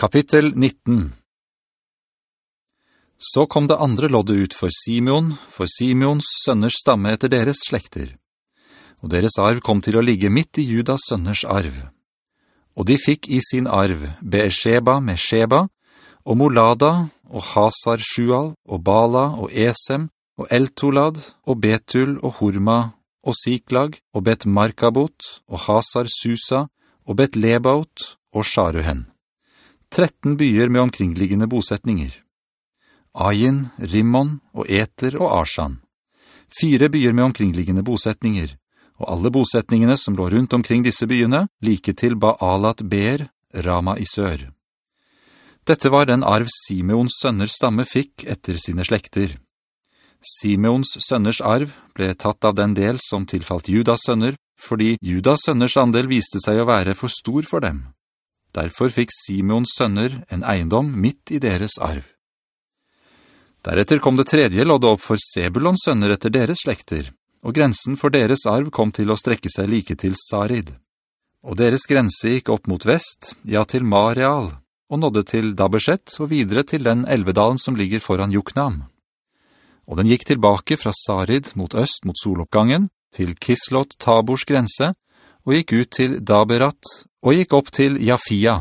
Kapittel 19 Så kom det andre loddet ut for Simeon, for Simeons sønners stamme etter deres slekter. Og deres arv kom til å ligge midt i Judas sønners arv. Og de fikk i sin arv Beersheba med Sheba, og Molada, og Hasar Shual, og Bala, og Esem, og Eltolad, og Betul, og Horma, og Siklag, og Bet Markabot, og Hasar Susa, og Bet Lebaot, og Sharuhen. 13 byer med omkringliggende bosetninger. Ayin, Rimmon og Eter og Arsan. Fire byer med omkringliggende bosetninger, og alle bosetningene som lå rundt omkring disse byene, like til Baalat Ber, Rama i sør. Dette var den arv Simeons sønners stamme fikk etter sine slekter. Simeons sønners arv ble tatt av den del som tilfalt Judas sønner, fordi Judas sønners andel viste seg å være for stor for dem. Derfor fikk Simeons sønner en eiendom midt i deres arv. Deretter kom det tredje loddet opp for Sebulons sønner etter deres slekter, og grensen for deres arv kom til å strekke seg like til Sarid. Og deres grense gikk opp mot vest, ja til Mareal, og nådde til Dabeshet og videre til den elvedalen som ligger foran Juknam. Og den gikk tilbake fra Sarid mot øst mot soloppgangen, til Kislot Tabors grense, og gikk ut til Daberat og gikk opp til Jafia.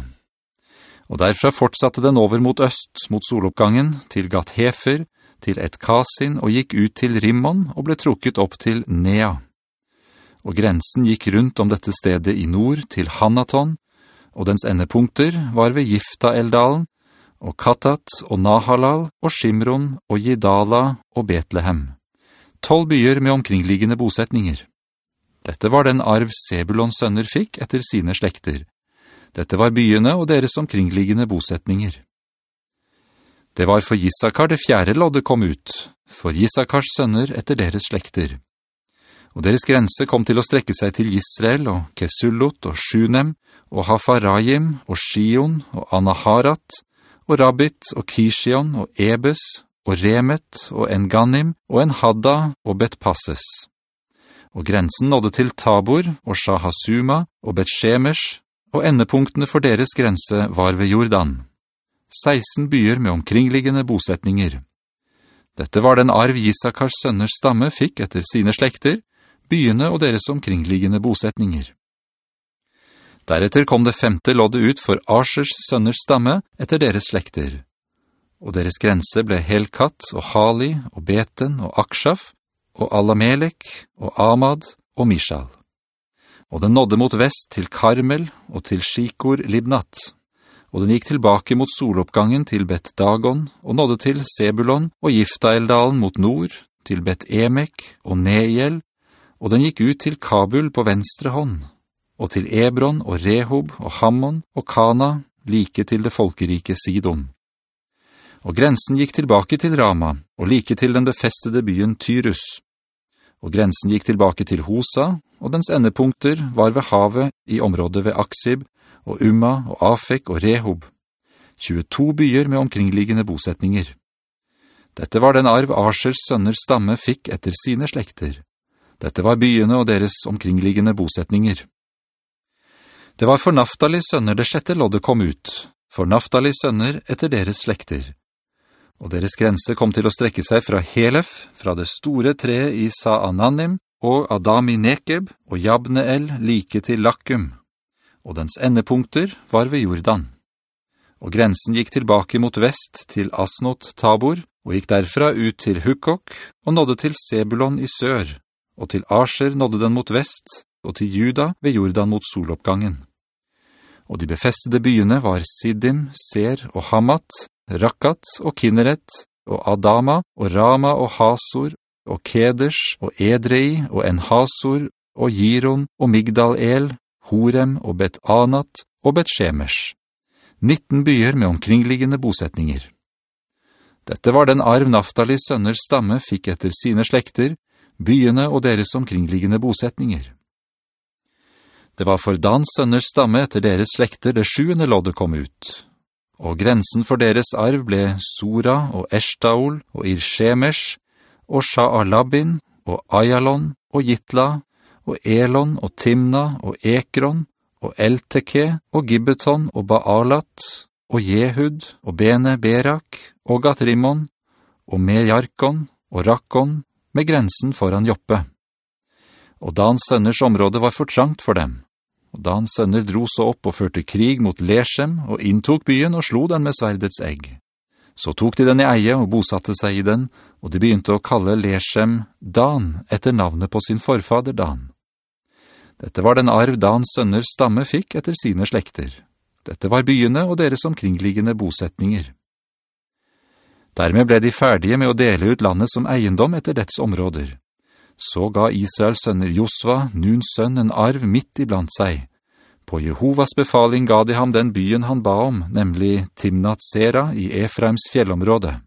Og derfra fortsatte den over mot øst, mot soloppgangen, til Gathefer, til Et-Kasin, og gikk ut til Rimmon og ble trukket opp til Nea. Og grensen gikk rundt om dette stedet i nord til Hanaton, og dens endepunkter var ved Gifta-Eldalen, og Katat og Nahalal og Shimron og Jidala og Betlehem. Tolv byer med omkringliggende bosetninger. Dette var den arv Sebulons sønner fikk etter sine slekter. Dette var byene og deres omkringliggende bosetninger. Det var for Issakar det fjerde loddet kom ut, for Issakars sønner etter deres slekter. Og deres grense kom til å strekke seg til Israel og Kesullot og Shunem og Hafarayim og Shion og Anaharat og Rabbit og Kishion og Ebes og Remet og Enganim og Enhadda og Betpasses og grensen nådde til Tabor og Shahasuma og Bet-Shemesh, og endepunktene for deres grense var ved Jordan. 16 byer med omkringliggende bosetninger. Dette var den arv Isakars sønners stamme fikk etter sine slekter, byene og deres omkringliggende bosetninger. Deretter kom det femte loddet ut for Asers sønners stamme etter deres slekter. Og deres grense ble Helkat og Hali og Beten og Akshaf, og Alamelek, og Amad, og Mishal. Og den nådde mot vest til Karmel, og til Shikor Libnat. Og den gikk tilbake mot soloppgangen til Bet Dagon, og nådde til Sebulon og Giftaeldalen mot nord, til Bet Emek og Neiel, og den gikk ut til Kabul på venstre hånd, og til Ebron og Rehob og Hammon og Kana, like til det folkerike Sidon. Og grensen gikk tilbake til Rama, og like til den befestede byen Tyrus og grensen gikk tilbake til Hosa, og dens endepunkter var ved havet i området ved Aksib, og Umma, og Afek og Rehob. 22 byer med omkringliggende bosetninger. Dette var den arv Arsers sønner stamme fikk etter sine slekter. Dette var byene og deres omkringliggende bosetninger. Det var for Naftalis sønner det sjette loddet kom ut, for Naftalis sønner etter deres slekter og deres grense kom til å strekke seg fra Helef, fra det store treet i Saananim, og Adami Nekeb og Jabneel like til Lakkum, og dens endepunkter var ved Jordan. Og grensen gikk tilbake mot vest til Asnot Tabor, og gikk derfra ut til Hukok, og nådde til Sebulon i sør, og til Asher nådde den mot vest, og til Juda ved Jordan mot soloppgangen. Og de befestede byene var Siddim, Ser og Hamat, Rakat og Kinneret, og Adama, og Rama og Hasor, og Keders, og Edrei, og Enhasor, og Giron, og Migdal-El, Horem, og Bet-Anat, og Bet-Shemesh. 19 byer med omkringliggende bosetninger. Dette var den arv Naftalis sønners stamme fikk etter sine slekter, byene og deres omkringliggende bosetninger. Det var for Dans sønners stamme etter deres slekter det sjuende loddet kom ut, og grensen for deres arv ble Sora og Eshtaol og Irshemesh og Sha'alabin og Ayalon og Gitla og Elon og Timna og Ekron og Elteke og Gibbeton og Baalat og Jehud, og Bene Berak, og Gatrimon, og Mejarkon, og Rakkon, med grensen foran Joppe. Og Dans sønners område var for trangt for dem. Og Dans sønner dro så opp og førte krig mot Leshem, og inntok byen og slo den med sverdets egg. Så tok de den i eie og bosatte seg i den, og de begynte å kalle Leshem Dan etter navnet på sin forfader Dan. Dette var den arv Dans sønners stamme fikk etter sine slekter. Dette var byene og deres omkringliggende bosetninger. Dermed ble de ferdige med å dele ut landet som eiendom etter dets områder. Så ga Israels sønner Josva, Nuns sønn, en arv midt iblant seg. På Jehovas befaling ga de ham den byen han ba om, nemlig Timnat Sera i Efraims fjellområde.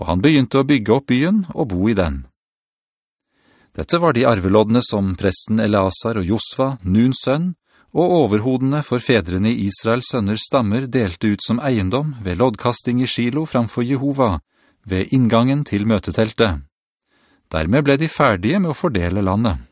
Og han begynte å bygge opp byen og bo i den. Dette var de arveloddene som presten Elazar og Josva, Nuns sønn, og overhodene for fedrene i Israels sønners stammer delte ut som eiendom ved loddkasting i Shilo framfor Jehova, ved inngangen til møteteltet. Dermed ble de ferdige med å fordele landet.